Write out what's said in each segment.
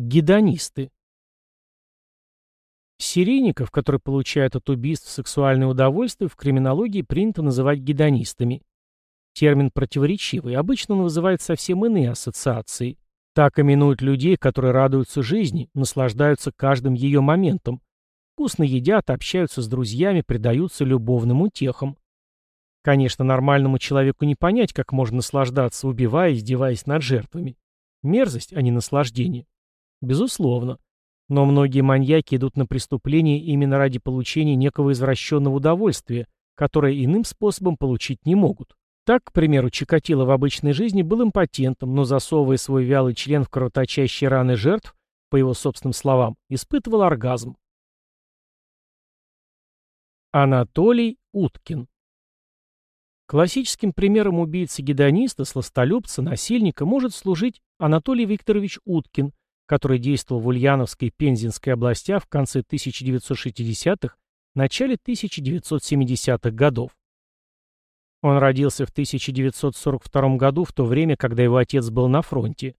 Гедонисты. Серийников, которые получают от убийств сексуальное удовольствие, в криминологии принято называть гедонистами. Термин противоречивый, обычно он вызывает совсем иные ассоциации. Так именуют людей, которые радуются жизни, наслаждаются каждым ее моментом, вкусно едят, общаются с друзьями, предаются любовным утехам. Конечно, нормальному человеку не понять, как можно наслаждаться, убивая, издеваясь над жертвами. Мерзость, а не наслаждение. Безусловно. Но многие маньяки идут на преступление именно ради получения некого извращенного удовольствия, которое иным способом получить не могут. Так, к примеру, Чикатило в обычной жизни был импотентом, но засовывая свой вялый член в кровоточащие раны жертв, по его собственным словам, испытывал оргазм. Анатолий Уткин Классическим примером убийцы-гедониста, сластолюбца, насильника может служить Анатолий Викторович Уткин, который действовал в Ульяновской и Пензенской областях в конце 1960-х, начале 1970-х годов. Он родился в 1942 году, в то время, когда его отец был на фронте.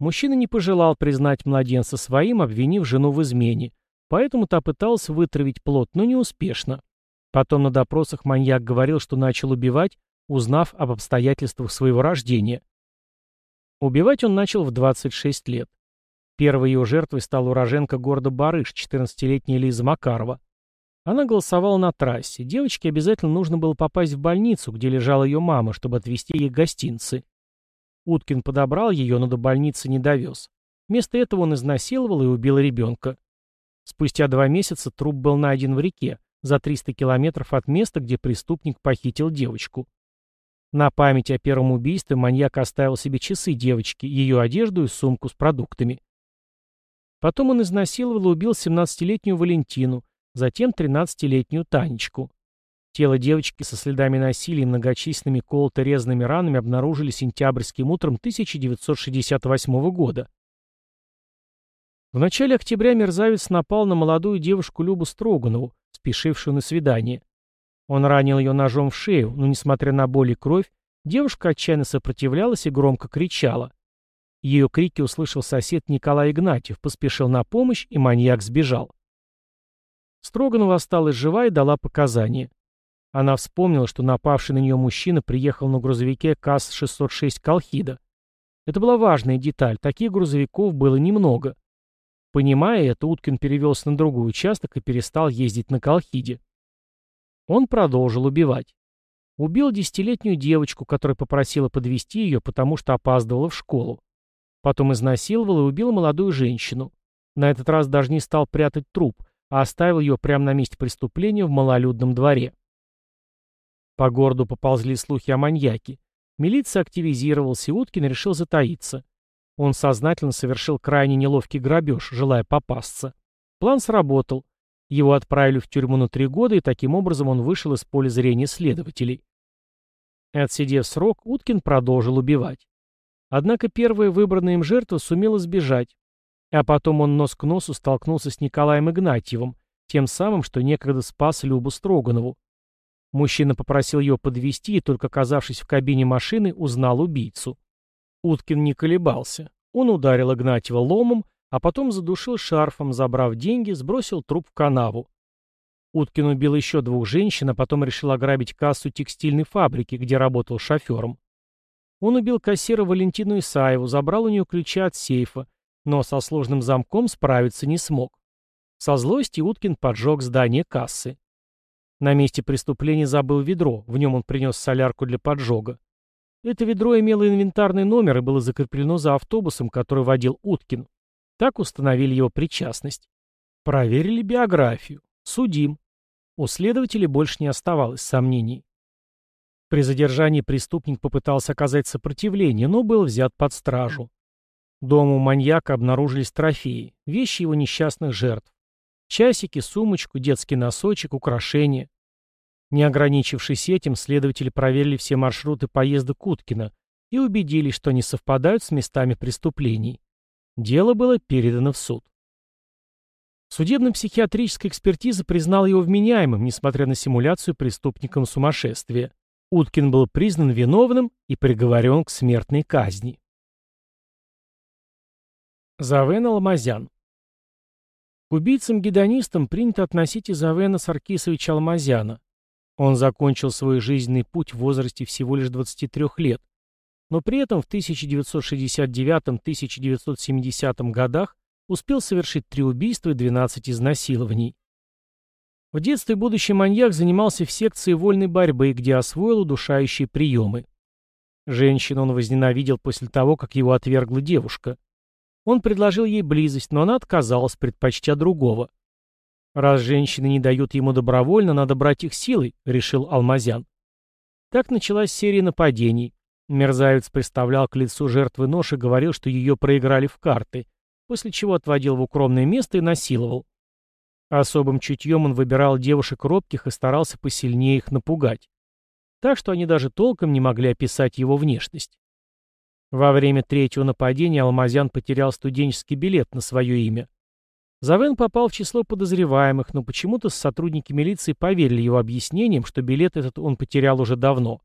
Мужчина не пожелал признать младенца своим, обвинив жену в измене, поэтому та пыталась вытравить плод, но неуспешно. Потом на допросах маньяк говорил, что начал убивать, узнав об обстоятельствах своего рождения. Убивать он начал в 26 лет. Первой его жертвой стала уроженка города Барыш, 14-летняя Лиза Макарова. Она голосовала на трассе. Девочке обязательно нужно было попасть в больницу, где лежала ее мама, чтобы отвезти ей гостинцы. Уткин подобрал ее, но до больницы не довез. Вместо этого он изнасиловал и убил ребенка. Спустя два месяца труп был найден в реке, за 300 километров от места, где преступник похитил девочку. На память о первом убийстве маньяк оставил себе часы девочки, ее одежду и сумку с продуктами. Потом он изнасиловал и убил 17-летнюю Валентину, затем 13-летнюю Танечку. Тело девочки со следами насилия и многочисленными колото-резанными ранами обнаружили сентябрьским утром 1968 года. В начале октября мерзавец напал на молодую девушку Любу Строганову, спешившую на свидание. Он ранил ее ножом в шею, но, несмотря на боль и кровь, девушка отчаянно сопротивлялась и громко кричала. Ее крики услышал сосед Николай Игнатьев, поспешил на помощь, и маньяк сбежал. Строганова осталась жива и дала показания. Она вспомнила, что напавший на нее мужчина приехал на грузовике КАЗ-606 «Колхида». Это была важная деталь, таких грузовиков было немного. Понимая это, Уткин перевелся на другой участок и перестал ездить на «Колхиде». Он продолжил убивать. Убил десятилетнюю девочку, которая попросила подвести ее, потому что опаздывала в школу. Потом изнасиловал и убил молодую женщину. На этот раз даже не стал прятать труп, а оставил ее прямо на месте преступления в малолюдном дворе. По городу поползли слухи о маньяке. Милиция активизировалась, и Уткин решил затаиться. Он сознательно совершил крайне неловкий грабеж, желая попасться. План сработал. Его отправили в тюрьму на три года, и таким образом он вышел из поля зрения следователей. Отсидев срок, Уткин продолжил убивать. Однако первая выбранная им жертва сумела сбежать. А потом он нос к носу столкнулся с Николаем Игнатьевым, тем самым, что некогда спас Любу Строганову. Мужчина попросил ее подвести и, только оказавшись в кабине машины, узнал убийцу. Уткин не колебался. Он ударил Игнатьева ломом, а потом задушил шарфом, забрав деньги, сбросил труп в канаву. Уткин убил еще двух женщин, а потом решил ограбить кассу текстильной фабрики, где работал шофером. Он убил кассира Валентину Исаеву, забрал у нее ключи от сейфа, но со сложным замком справиться не смог. Со злости Уткин поджег здание кассы. На месте преступления забыл ведро, в нем он принес солярку для поджога. Это ведро имело инвентарный номер и было закреплено за автобусом, который водил Уткин. Так установили его причастность. Проверили биографию. Судим. У следователей больше не оставалось сомнений. При задержании преступник попытался оказать сопротивление, но был взят под стражу. Дома у маньяка обнаружились трофеи, вещи его несчастных жертв. Часики, сумочку, детский носочек, украшения. Не ограничившись этим, следователи проверили все маршруты поездок Уткина и убедились, что они совпадают с местами преступлений. Дело было передано в суд. Судебно-психиатрическая экспертиза признала его вменяемым, несмотря на симуляцию преступником сумасшествия. Уткин был признан виновным и приговорен к смертной казни. Завен Алмазян. К убийцам-гедонистам принято относить и Завена Саркисовича Алмазяна. Он закончил свой жизненный путь в возрасте всего лишь 23 лет, но при этом в 1969-1970 годах успел совершить три убийства и 12 изнасилований. В детстве будущий маньяк занимался в секции вольной борьбы, где освоил удушающие приемы. Женщину он возненавидел после того, как его отвергла девушка. Он предложил ей близость, но она отказалась, предпочтя другого. «Раз женщины не дают ему добровольно, надо брать их силой», — решил Алмазян. Так началась серия нападений. Мерзавец представлял к лицу жертвы нож и говорил, что ее проиграли в карты, после чего отводил в укромное место и насиловал. Особым чутьем он выбирал девушек робких и старался посильнее их напугать. Так что они даже толком не могли описать его внешность. Во время третьего нападения Алмазян потерял студенческий билет на свое имя. Завен попал в число подозреваемых, но почему-то сотрудники милиции поверили его объяснениям, что билет этот он потерял уже давно.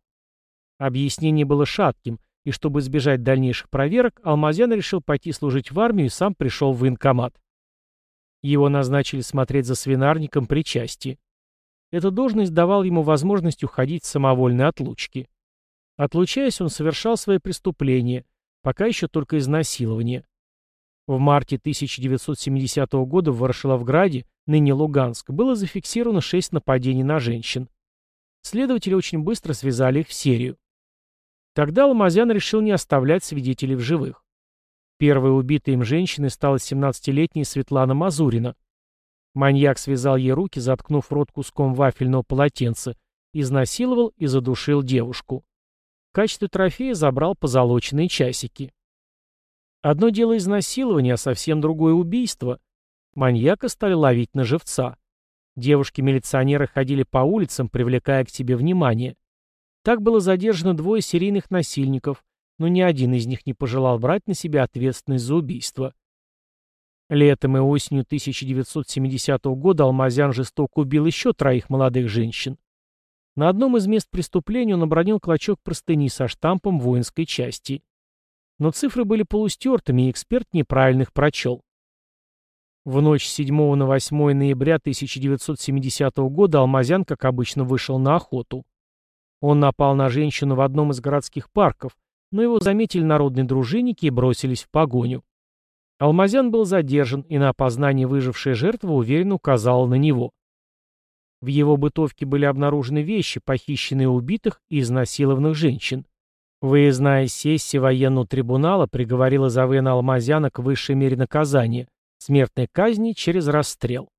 Объяснение было шатким, и чтобы избежать дальнейших проверок, Алмазян решил пойти служить в армию и сам пришел в военкомат. Его назначили смотреть за свинарником при части. Эта должность давала ему возможность уходить в самовольные отлучки. Отлучаясь, он совершал свои преступления, пока еще только изнасилование. В марте 1970 года в Ворошиловграде, ныне Луганск, было зафиксировано шесть нападений на женщин. Следователи очень быстро связали их в серию. Тогда Ламазян решил не оставлять свидетелей в живых. Первой убитой им женщиной стала 17-летняя Светлана Мазурина. Маньяк связал ей руки, заткнув рот куском вафельного полотенца, изнасиловал и задушил девушку качестве трофея забрал позолоченные часики. Одно дело изнасилование, а совсем другое убийство. Маньяка стали ловить на живца. Девушки-милиционеры ходили по улицам, привлекая к себе внимание. Так было задержано двое серийных насильников, но ни один из них не пожелал брать на себя ответственность за убийство. Летом и осенью 1970 года Алмазян жестоко убил еще троих молодых женщин. На одном из мест преступления он обронил клочок простыни со штампом воинской части. Но цифры были полустертыми, и эксперт неправильно их прочел. В ночь с 7 на 8 ноября 1970 года Алмазян, как обычно, вышел на охоту. Он напал на женщину в одном из городских парков, но его заметили народные дружинники и бросились в погоню. Алмазян был задержан, и на опознание выжившая жертва уверенно указала на него. В его бытовке были обнаружены вещи, похищенные убитых и изнасилованных женщин. Выездная сессия военного трибунала приговорила Завена Алмазяна к высшей мере наказания – смертной казни через расстрел.